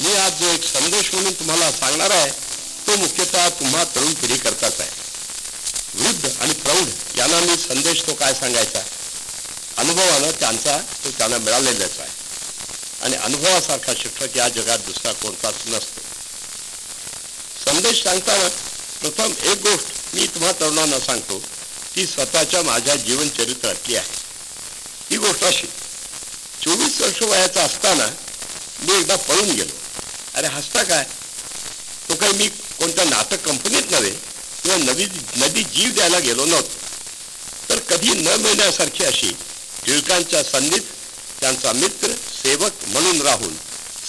मी आज जो एक संदेश म्हणून तुम्हाला सांगणार आहे. तो मुख्यतः तुम्हा तरुण पिढी करताच आहे. वृद्ध आणि प्रौढ यांना मी संदेश तो काय सांगायचा? अनुभवानं त्यांचा तो त्यांना मिळालेलाच आहे. आणि अनुभवासारखा शिक्षक या जगात दुसरा कोणताच नसतो. संदेश सांगताना प्रथम एक गोष्ट मी तुम्हा तरुणांना सांगतो. ती स्वतःच्या माझ्या जीवन चरित्रातली आहे. ही गोष्ट अशी. चोवीस वर्ष वयाचा असताना मी एकदा पळून गेलो. अरे हसता काय? तो काही मी कोणत्या नाटक कंपनीत नव्हे. किंवा नवी नदी जीव द्यायला गेलो नव्हतो. तर कधी न मिळण्यासारखी अशी टिळकांच्या संधीत त्यांचा मित्र सेवक म्हणून राहून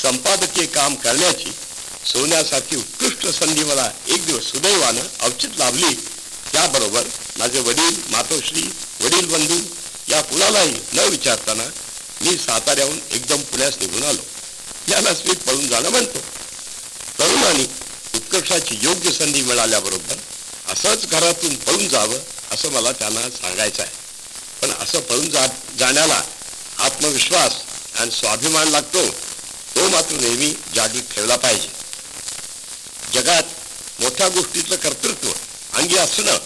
संपादकीय काम करण्याची सोन्यासारखी उत्कृष्ट संधी मला एक दिवस सुदैवानं अवचित लाभली. त्याबरोबर माझे वडील मातोश्री वडील बंधू या कुणालाही न विचारताना मी साताऱ्याहून एकदम पुण्यास निघून आलो. यालाच मी पळून जाणं म्हणतो. तरुणांनी उत्कर्षाची योग्य संधी मिळाल्याबरोबर असंच घरातून पळून जावं असं मला त्यांना सांगायचं आहे. पण असं पळून जा जाण्याला आत्मविश्वास आणि स्वाभिमान लागतो तो मात्र नेहमी जागृत ठेवला पाहिजे. जगात मोठ्या गोष्टीतलं कर्तृत्व अंगी असणं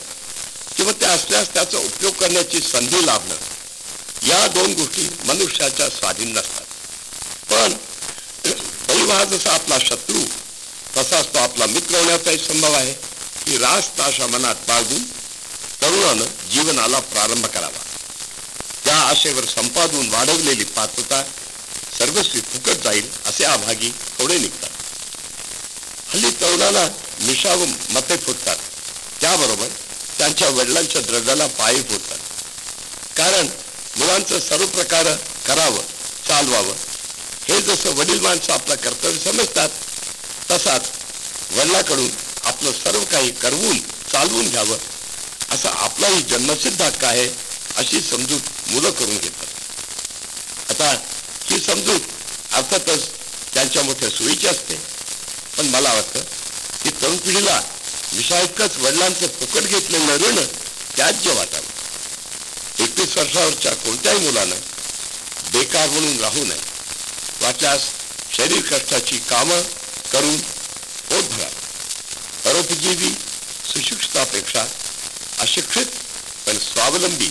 किंवा ते असल्यास त्याचा उपयोग करण्याची संधी लाभणं या दोन गोष्टी मनुष्याच्या स्वाधीन नसतात. पण परिवार जसा आपला शत्रू तसाच तो आपला मित्र होण्याचाही संभव आहे. की रास ताशा मनात बाळगून तरुणानं जीवनाला प्रारंभ करावा. त्या आशेवर संपादून वाढवलेली पात्रता सर्वस्वी फुकट जाईल असे आभागी थोडे निघतात. हल्ली तरुणाला मिशा व मते फुटतात. त्याबरोबर त्यांच्या वडिलांच्या द्रव्याला पायी फुटतात कारण मुलांचं सर्व प्रकार करावं चालवावं हे जसं वडील माणसं आपलं कर्तव्य समजतात तसाच वडिलाकडून आपलं सर्व काही करवून चालवून घ्यावं. असा आपलाही जन्मसिद्ध हक्क आहे अशी समजूत मुलं करून घेतात. आता ही समजूत अर्थातच त्यांच्या मोठ्या सोयीची असते. पण मला वाटतं की तरुण पिढीला विषायकच वडिलांचं फुकट घेतलेलं ऋण त्याज्य वाटावं. एकवीस वर्षावरच्या कोणत्याही मुलानं बेकार म्हणून राहू नये. वाटल्यास शरीर कष्टाची कामं करून पोट भरावं. परोपजीवी सुशिक्षितापेक्षा अशिक्षित पण स्वावलंबी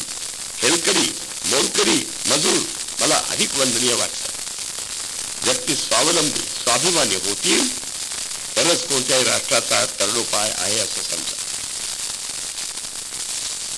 हेलकरी मोलकरी मजूर मला अधिक वंदनीय वाटतात व्यक्ती स्वावलंबी स्वाभिमानी होतील तरच कोणत्याही राष्ट्राचा तरडोपाय आहे असं समजा.